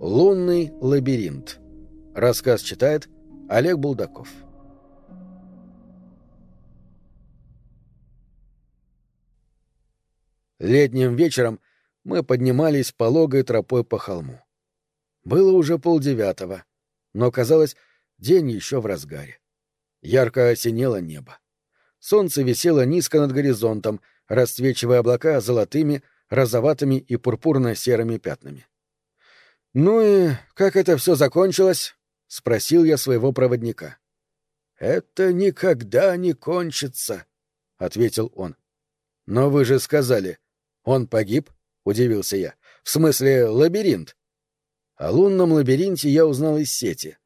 Лунный лабиринт. Рассказ читает Олег Булдаков. Летним вечером мы поднимались пологой тропой по холму. Было уже полдевятого, но, казалось, день еще в разгаре. Ярко осенело небо. Солнце висело низко над горизонтом, расцвечивая облака золотыми, розоватыми и пурпурно-серыми пятнами. «Ну и как это все закончилось?» — спросил я своего проводника. «Это никогда не кончится», — ответил он. «Но вы же сказали, он погиб?» — удивился я. «В смысле, лабиринт?» О лунном лабиринте я узнал из сети,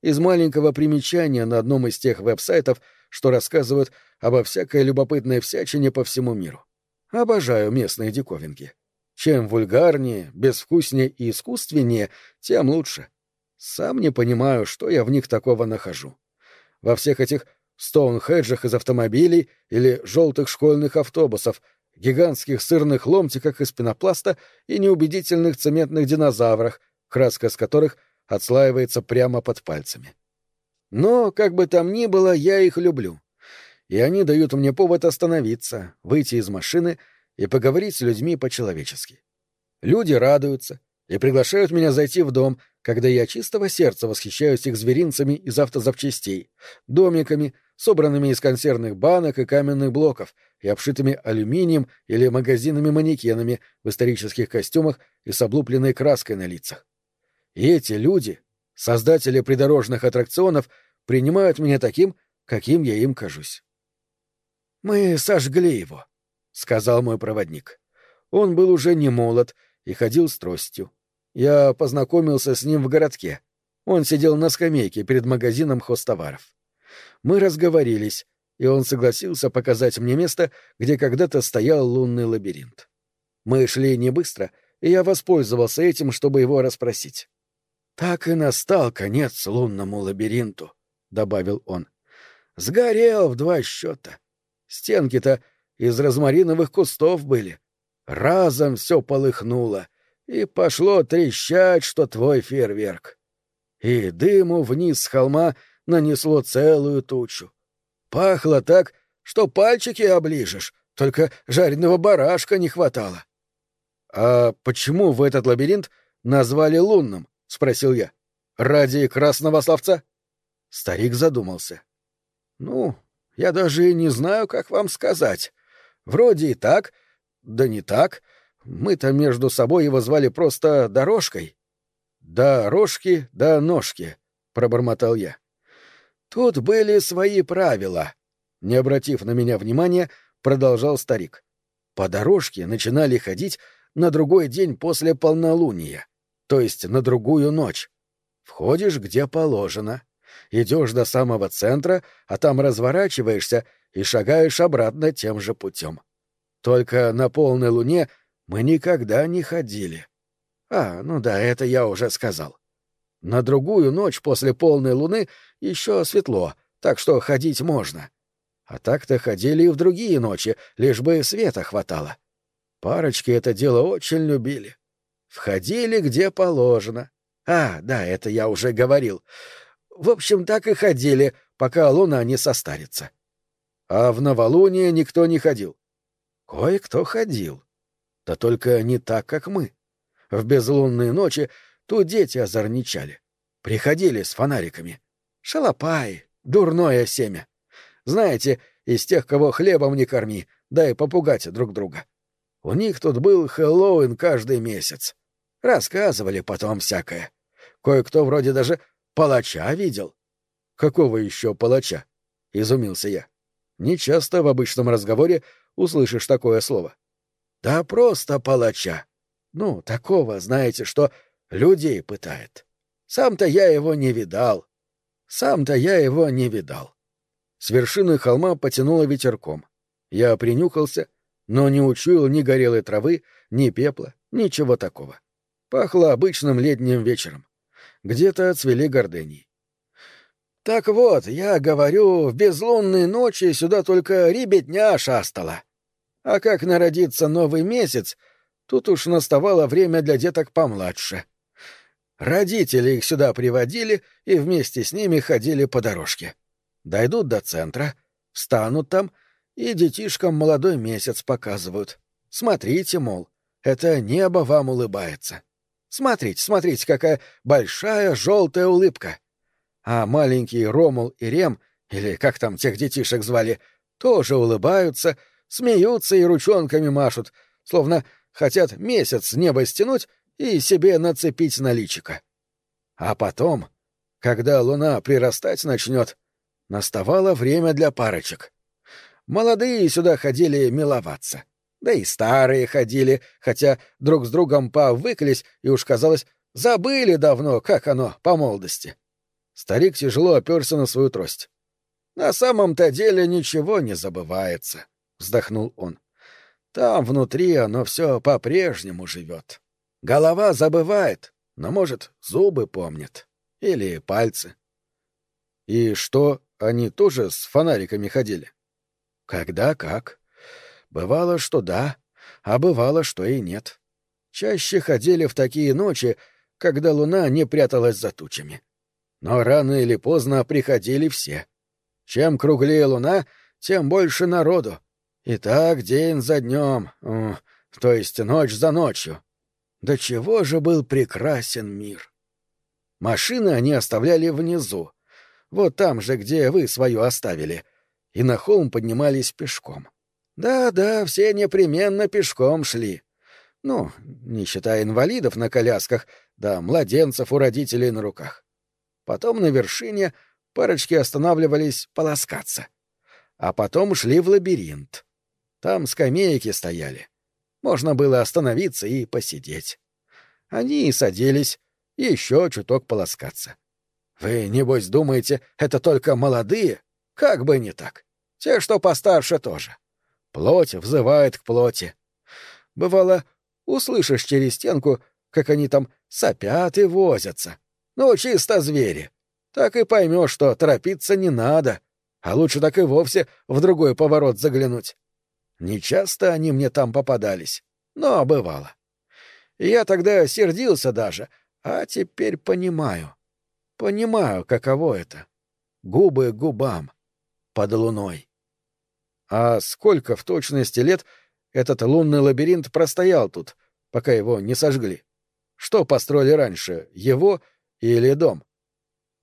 из маленького примечания на одном из тех веб-сайтов, что рассказывают обо всякой любопытной всячине по всему миру. Обожаю местные диковинки. Чем вульгарнее, безвкуснее и искусственнее, тем лучше. Сам не понимаю, что я в них такого нахожу. Во всех этих стоунхеджах из автомобилей или желтых школьных автобусов, гигантских сырных ломтиках из пенопласта и неубедительных цементных динозаврах, краска с которых отслаивается прямо под пальцами. Но, как бы там ни было, я их люблю. И они дают мне повод остановиться, выйти из машины — и поговорить с людьми по-человечески. Люди радуются и приглашают меня зайти в дом, когда я чистого сердца восхищаюсь их зверинцами из автозапчастей, домиками, собранными из консервных банок и каменных блоков и обшитыми алюминием или магазинами-манекенами в исторических костюмах и с облупленной краской на лицах. И эти люди, создатели придорожных аттракционов, принимают меня таким, каким я им кажусь. Мы сожгли его, — сказал мой проводник. Он был уже не молод и ходил с тростью. Я познакомился с ним в городке. Он сидел на скамейке перед магазином хостоваров. Мы разговорились, и он согласился показать мне место, где когда-то стоял лунный лабиринт. Мы шли не быстро, и я воспользовался этим, чтобы его расспросить. «Так и настал конец лунному лабиринту», — добавил он. «Сгорел в два счета. Стенки-то из розмариновых кустов были. Разом все полыхнуло, и пошло трещать, что твой фейерверк. И дыму вниз с холма нанесло целую тучу. Пахло так, что пальчики оближешь, только жареного барашка не хватало. — А почему в этот лабиринт назвали лунным? — спросил я. — Ради красного словца? Старик задумался. — Ну, я даже и не знаю, как вам сказать. Вроде и так, да не так. Мы-то между собой его звали просто дорожкой. Дорожки да ножки, пробормотал я. Тут были свои правила. Не обратив на меня внимания, продолжал старик. По дорожке начинали ходить на другой день после полнолуния, то есть на другую ночь. Входишь где положено, идешь до самого центра, а там разворачиваешься и шагаешь обратно тем же путем. Только на полной луне мы никогда не ходили. А, ну да, это я уже сказал. На другую ночь после полной луны еще светло, так что ходить можно. А так-то ходили и в другие ночи, лишь бы света хватало. Парочки это дело очень любили. Входили где положено. А, да, это я уже говорил. В общем, так и ходили, пока луна не состарится. — а в новолуние никто не ходил. Кое-кто ходил. Да только не так, как мы. В безлунные ночи тут дети озорничали. Приходили с фонариками. Шалопай, дурное семя. Знаете, из тех, кого хлебом не корми, дай попугать друг друга. У них тут был Хэллоуин каждый месяц. Рассказывали потом всякое. Кое-кто вроде даже палача видел. — Какого еще палача? — изумился я. Нечасто в обычном разговоре услышишь такое слово. Да просто палача. Ну, такого, знаете, что людей пытает. Сам-то я его не видал. Сам-то я его не видал. С вершины холма потянуло ветерком. Я принюхался, но не учуял ни горелой травы, ни пепла, ничего такого. Пахло обычным летним вечером. Где-то цвели гордении. Так вот, я говорю, в безлунные ночи сюда только ребятня шастала. А как народится новый месяц, тут уж наставало время для деток помладше. Родители их сюда приводили и вместе с ними ходили по дорожке. Дойдут до центра, встанут там и детишкам молодой месяц показывают. Смотрите, мол, это небо вам улыбается. Смотрите, смотрите, какая большая желтая улыбка. А маленькие Ромул и Рем, или как там тех детишек звали, тоже улыбаются, смеются и ручонками машут, словно хотят месяц с неба стянуть и себе нацепить на личико. А потом, когда луна прирастать начнет, наставало время для парочек. Молодые сюда ходили миловаться. Да и старые ходили, хотя друг с другом повыклись и уж, казалось, забыли давно, как оно по молодости. Старик тяжело оперся на свою трость. «На самом-то деле ничего не забывается», — вздохнул он. «Там внутри оно все по-прежнему живет. Голова забывает, но, может, зубы помнит. Или пальцы». «И что, они тоже с фонариками ходили?» «Когда как. Бывало, что да, а бывало, что и нет. Чаще ходили в такие ночи, когда луна не пряталась за тучами. Но рано или поздно приходили все. Чем круглее луна, тем больше народу. И так день за днем, то есть ночь за ночью. До чего же был прекрасен мир! Машины они оставляли внизу, вот там же, где вы свою оставили, и на холм поднимались пешком. Да-да, все непременно пешком шли. Ну, не считая инвалидов на колясках, да младенцев у родителей на руках. Потом на вершине парочки останавливались полоскаться. А потом шли в лабиринт. Там скамейки стояли. Можно было остановиться и посидеть. Они и садились, еще чуток полоскаться. Вы, небось, думаете, это только молодые? Как бы не так. Те, что постарше, тоже. Плоть взывает к плоти. Бывало, услышишь через стенку, как они там сопят и возятся. Ну, чисто звери. Так и поймешь, что торопиться не надо, а лучше так и вовсе в другой поворот заглянуть. Нечасто они мне там попадались, но бывало. Я тогда сердился даже, а теперь понимаю. Понимаю, каково это. Губы губам. Под луной. А сколько в точности лет этот лунный лабиринт простоял тут, пока его не сожгли? Что построили раньше, его или дом?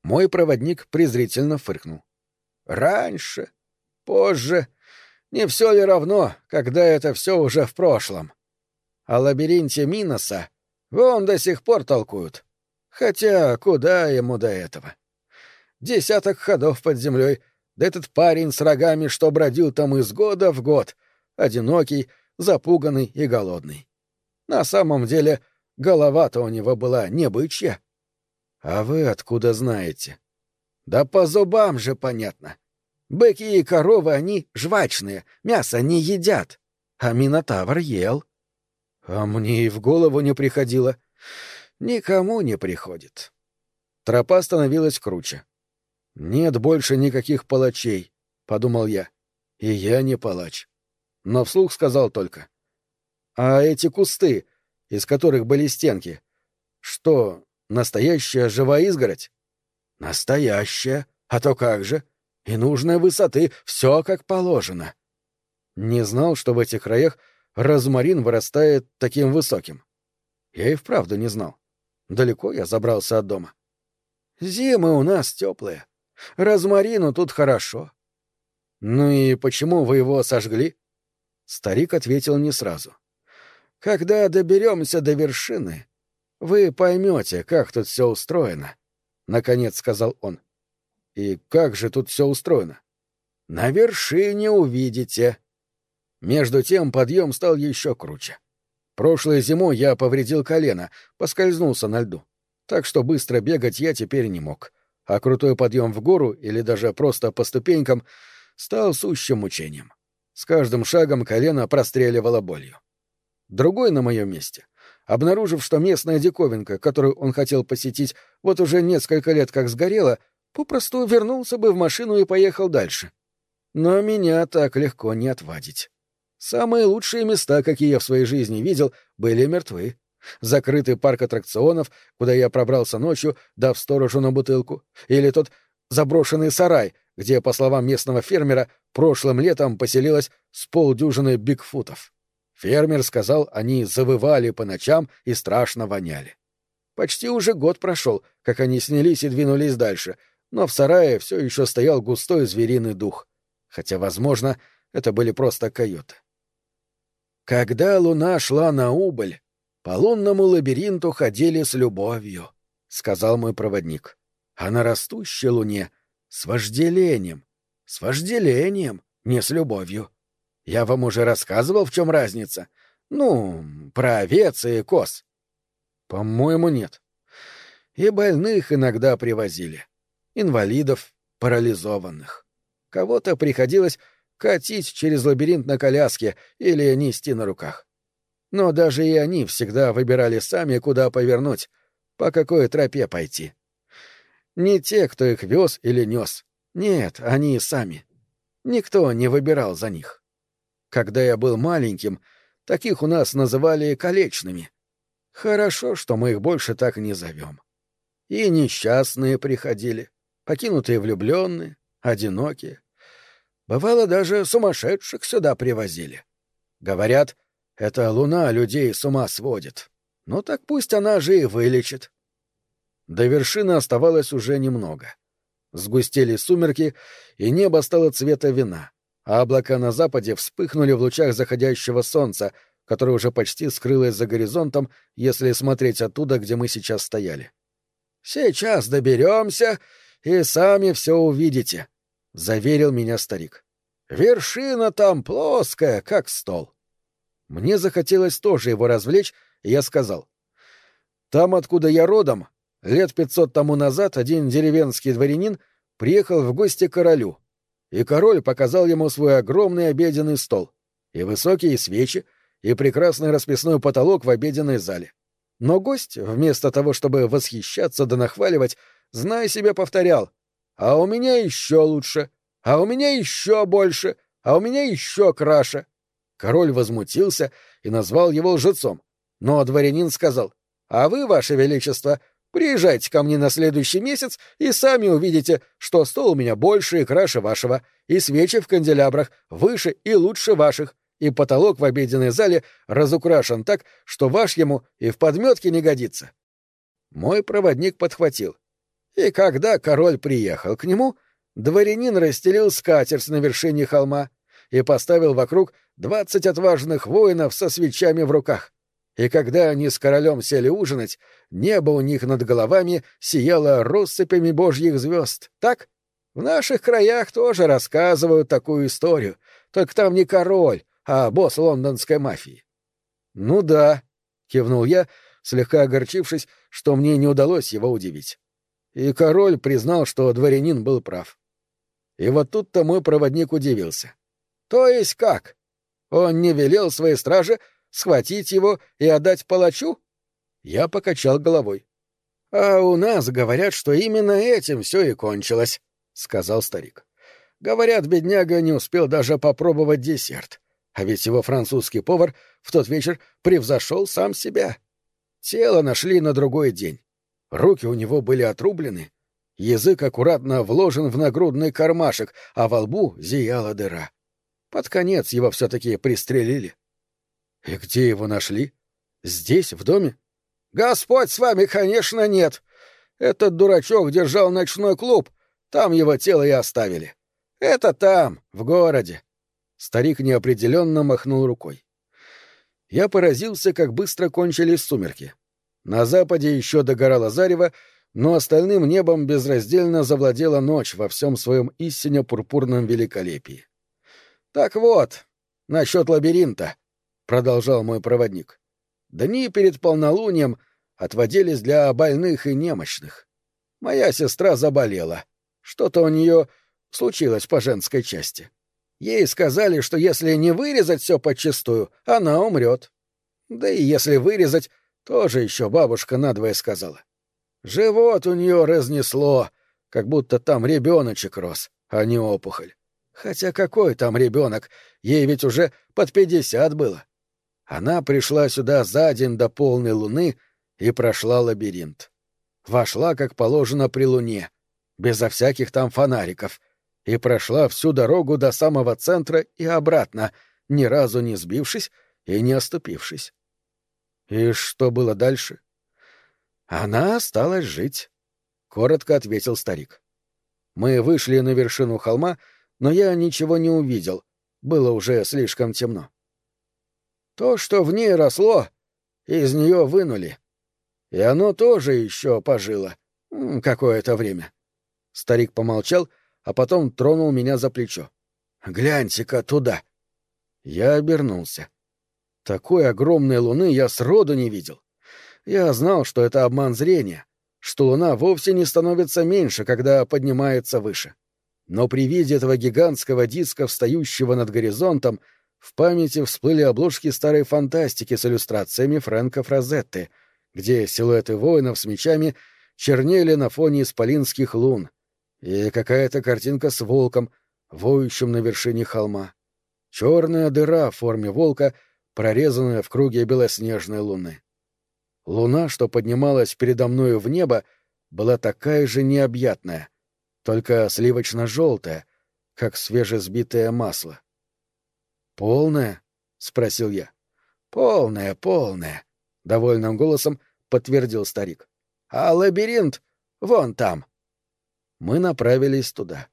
Мой проводник презрительно фыркнул. Раньше, позже. Не все ли равно, когда это все уже в прошлом? О лабиринте Миноса вон до сих пор толкуют. Хотя куда ему до этого? Десяток ходов под землей, да этот парень с рогами, что бродил там из года в год, одинокий, запуганный и голодный. На самом деле, голова-то у него была не бычья. А вы откуда знаете? Да по зубам же понятно. Быки и коровы, они жвачные, мясо не едят. А Минотавр ел. А мне и в голову не приходило. Никому не приходит. Тропа становилась круче. Нет больше никаких палачей, подумал я. И я не палач. Но вслух сказал только. А эти кусты, из которых были стенки, что, настоящая живая изгородь? Настоящая. А то как же? И нужной высоты, все как положено. Не знал, что в этих краях розмарин вырастает таким высоким. Я и вправду не знал. Далеко я забрался от дома. Зимы у нас теплые. Розмарину тут хорошо. Ну и почему вы его сожгли? Старик ответил не сразу. Когда доберемся до вершины, вы поймете, как тут все устроено, наконец сказал он. И как же тут все устроено? На вершине увидите. Между тем подъем стал еще круче. Прошлой зимой я повредил колено, поскользнулся на льду. Так что быстро бегать я теперь не мог а крутой подъем в гору или даже просто по ступенькам стал сущим мучением. С каждым шагом колено простреливало болью. Другой на моем месте, обнаружив, что местная диковинка, которую он хотел посетить, вот уже несколько лет как сгорела, попросту вернулся бы в машину и поехал дальше. Но меня так легко не отвадить. Самые лучшие места, какие я в своей жизни видел, были мертвы. Закрытый парк аттракционов, куда я пробрался ночью, дав сторожу на бутылку, или тот заброшенный сарай, где, по словам местного фермера, прошлым летом поселилось с полдюжины бигфутов. Фермер сказал, они завывали по ночам и страшно воняли. Почти уже год прошел, как они снялись и двинулись дальше, но в сарае все еще стоял густой звериный дух. Хотя, возможно, это были просто койоты. Когда луна шла на убыль, по лунному лабиринту ходили с любовью, — сказал мой проводник. А на растущей луне — с вожделением. С вожделением, не с любовью. Я вам уже рассказывал, в чем разница. Ну, про овец и коз. По-моему, нет. И больных иногда привозили. Инвалидов, парализованных. Кого-то приходилось катить через лабиринт на коляске или нести на руках. Но даже и они всегда выбирали сами, куда повернуть, по какой тропе пойти. Не те, кто их вез или нес. Нет, они сами. Никто не выбирал за них. Когда я был маленьким, таких у нас называли колечными. Хорошо, что мы их больше так не зовем. И несчастные приходили, покинутые влюбленные, одинокие. Бывало, даже сумасшедших сюда привозили. Говорят, эта луна людей с ума сводит. Ну так пусть она же и вылечит. До вершины оставалось уже немного. Сгустели сумерки, и небо стало цвета вина, а облака на западе вспыхнули в лучах заходящего солнца, которое уже почти скрылось за горизонтом, если смотреть оттуда, где мы сейчас стояли. «Сейчас доберемся, и сами все увидите», — заверил меня старик. «Вершина там плоская, как стол». Мне захотелось тоже его развлечь, и я сказал. «Там, откуда я родом, лет пятьсот тому назад один деревенский дворянин приехал в гости к королю, и король показал ему свой огромный обеденный стол, и высокие свечи, и прекрасный расписной потолок в обеденной зале. Но гость, вместо того, чтобы восхищаться да нахваливать, зная себя, повторял «А у меня еще лучше! А у меня еще больше! А у меня еще краше!» Король возмутился и назвал его лжецом. Но дворянин сказал «А вы, ваше величество, приезжайте ко мне на следующий месяц и сами увидите, что стол у меня больше и краше вашего, и свечи в канделябрах выше и лучше ваших, и потолок в обеденной зале разукрашен так, что ваш ему и в подметке не годится». Мой проводник подхватил. И когда король приехал к нему, дворянин расстелил скатерть на вершине холма и поставил вокруг двадцать отважных воинов со свечами в руках. И когда они с королем сели ужинать, небо у них над головами сияло россыпями божьих звезд. Так? В наших краях тоже рассказывают такую историю, только там не король, а босс лондонской мафии. — Ну да, — кивнул я, слегка огорчившись, что мне не удалось его удивить. И король признал, что дворянин был прав. И вот тут-то мой проводник удивился. — То есть как? Он не велел своей страже схватить его и отдать палачу? Я покачал головой. — А у нас говорят, что именно этим все и кончилось, — сказал старик. — Говорят, бедняга не успел даже попробовать десерт. А ведь его французский повар в тот вечер превзошел сам себя. Тело нашли на другой день. Руки у него были отрублены, язык аккуратно вложен в нагрудный кармашек, а во лбу зияла дыра. Под конец его все-таки пристрелили. И где его нашли? Здесь, в доме? Господь с вами, конечно, нет. Этот дурачок держал ночной клуб, там его тело и оставили. Это там, в городе. Старик неопределенно махнул рукой. Я поразился, как быстро кончились сумерки. На западе еще догорало зарево, но остальным небом безраздельно завладела ночь во всем своем истинно пурпурном великолепии. «Так вот, насчет лабиринта», — продолжал мой проводник. «Дни перед полнолунием отводились для больных и немощных. Моя сестра заболела. Что-то у нее случилось по женской части. Ей сказали, что если не вырезать все подчистую, она умрет. Да и если вырезать, тоже еще бабушка надвое сказала. Живот у нее разнесло, как будто там ребеночек рос, а не опухоль. Хотя какой там ребенок? Ей ведь уже под пятьдесят было. Она пришла сюда за день до полной луны и прошла лабиринт. Вошла, как положено, при луне, безо всяких там фонариков, и прошла всю дорогу до самого центра и обратно, ни разу не сбившись и не оступившись. И что было дальше? Она осталась жить, — коротко ответил старик. Мы вышли на вершину холма, но я ничего не увидел, было уже слишком темно. То, что в ней росло, из нее вынули. И оно тоже еще пожило. Какое-то время. Старик помолчал, а потом тронул меня за плечо. «Гляньте-ка туда!» Я обернулся. Такой огромной луны я сроду не видел. Я знал, что это обман зрения, что луна вовсе не становится меньше, когда поднимается выше. Но при виде этого гигантского диска, встающего над горизонтом, в памяти всплыли обложки старой фантастики с иллюстрациями Фрэнка Фразетты, где силуэты воинов с мечами чернели на фоне исполинских лун, и какая-то картинка с волком, воющим на вершине холма. Черная дыра в форме волка, прорезанная в круге белоснежной луны. Луна, что поднималась передо мною в небо, была такая же необъятная, только сливочно-желтая, как свежесбитое масло. «Полная?» — спросил я. «Полная, полная», — довольным голосом подтвердил старик. «А лабиринт вон там». Мы направились туда.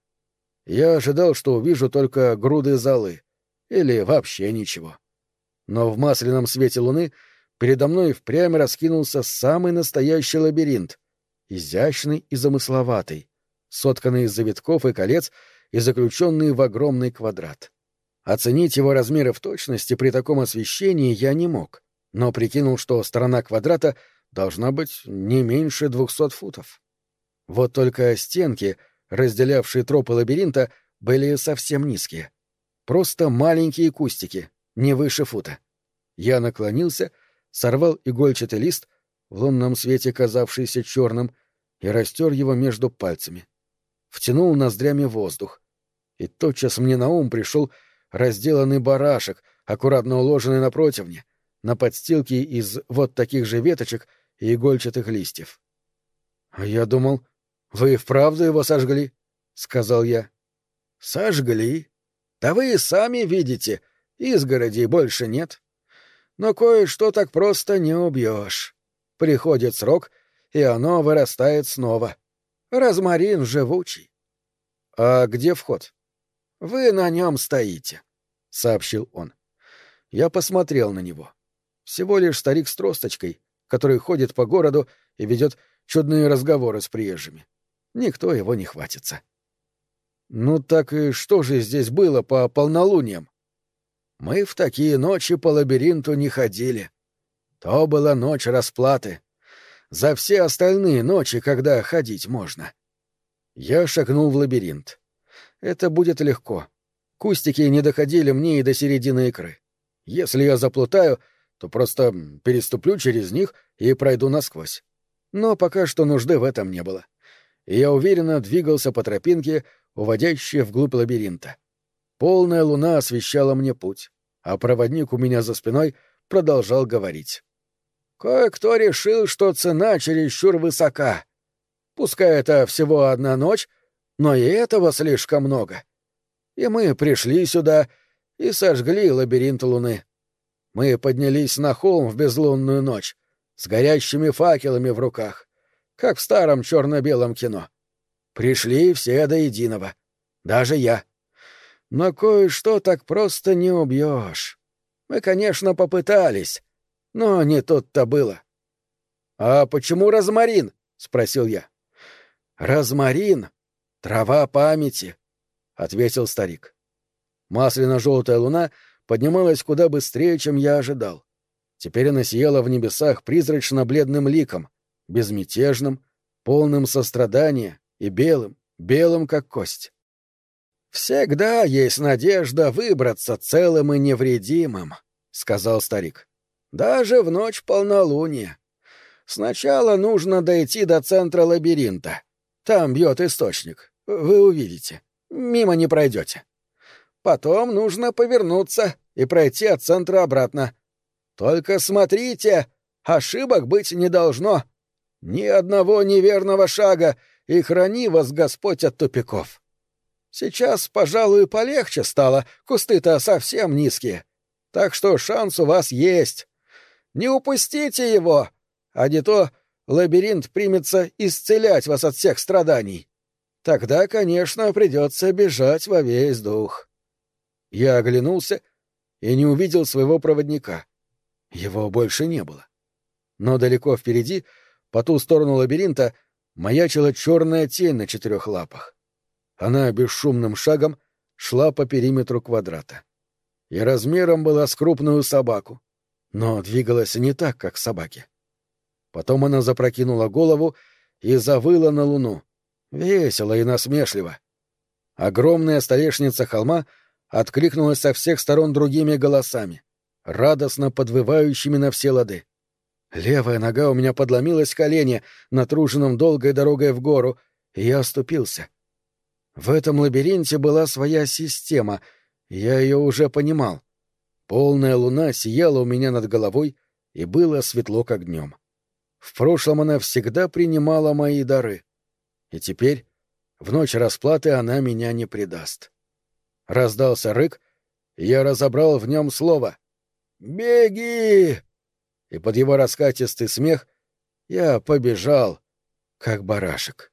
Я ожидал, что увижу только груды золы. Или вообще ничего. Но в масляном свете луны передо мной впрямь раскинулся самый настоящий лабиринт, изящный и замысловатый, сотканный из завитков и колец и заключенный в огромный квадрат. Оценить его размеры в точности при таком освещении я не мог, но прикинул, что сторона квадрата должна быть не меньше двухсот футов. Вот только стенки, разделявшие тропы лабиринта, были совсем низкие. Просто маленькие кустики, не выше фута. Я наклонился, сорвал игольчатый лист, в лунном свете казавшийся черным, и растер его между пальцами. Втянул ноздрями воздух. И тотчас мне на ум пришел разделанный барашек, аккуратно уложенный на противне, на подстилке из вот таких же веточек и игольчатых листьев. — А я думал, вы вправду его сожгли? — сказал я. — Сожгли. Да вы и сами видите, изгородей больше нет. Но кое-что так просто не убьешь. Приходит срок, и оно вырастает снова. Розмарин живучий. — А где вход? — Вы на нем стоите, — сообщил он. Я посмотрел на него. Всего лишь старик с тросточкой, который ходит по городу и ведет чудные разговоры с приезжими. Никто его не хватится. Ну так и что же здесь было по полнолуниям? Мы в такие ночи по лабиринту не ходили. То была ночь расплаты. За все остальные ночи, когда ходить можно. Я шагнул в лабиринт. Это будет легко. Кустики не доходили мне и до середины икры. Если я заплутаю, то просто переступлю через них и пройду насквозь. Но пока что нужды в этом не было. И я уверенно двигался по тропинке, уводящей вглубь лабиринта. Полная луна освещала мне путь, а проводник у меня за спиной продолжал говорить. «Кое-кто решил, что цена чересчур высока. Пускай это всего одна ночь, но и этого слишком много. И мы пришли сюда и сожгли лабиринт луны. Мы поднялись на холм в безлунную ночь, с горящими факелами в руках, как в старом черно-белом кино. Пришли все до единого, даже я. Но кое-что так просто не убьешь. Мы, конечно, попытались, но не тут-то было. — А почему розмарин? — спросил я. — Розмарин — трава памяти, — ответил старик. Масляно-желтая луна поднималась куда быстрее, чем я ожидал. Теперь она сияла в небесах призрачно-бледным ликом, безмятежным, полным сострадания и белым, белым как кость. «Всегда есть надежда выбраться целым и невредимым», — сказал старик. «Даже в ночь полнолуния. Сначала нужно дойти до центра лабиринта. Там бьет источник. Вы увидите. Мимо не пройдете. Потом нужно повернуться и пройти от центра обратно. Только смотрите, ошибок быть не должно. Ни одного неверного шага, и храни вас Господь от тупиков. Сейчас, пожалуй, полегче стало, кусты-то совсем низкие. Так что шанс у вас есть. Не упустите его, а не то лабиринт примется исцелять вас от всех страданий. Тогда, конечно, придется бежать во весь дух. Я оглянулся и не увидел своего проводника. Его больше не было. Но далеко впереди, по ту сторону лабиринта, маячила черная тень на четырех лапах. Она бесшумным шагом шла по периметру квадрата. И размером была с крупную собаку, но двигалась не так, как собаки. Потом она запрокинула голову и завыла на луну. Весело и насмешливо. Огромная столешница холма откликнулась со всех сторон другими голосами, радостно подвывающими на все лады. Левая нога у меня подломилась в колени, натруженном долгой дорогой в гору, и я оступился. В этом лабиринте была своя система, я ее уже понимал. Полная луна сияла у меня над головой, и было светло, как днем. В прошлом она всегда принимала мои дары. И теперь, в ночь расплаты, она меня не предаст. Раздался рык, и я разобрал в нем слово «Беги!» И под его раскатистый смех я побежал, как барашек.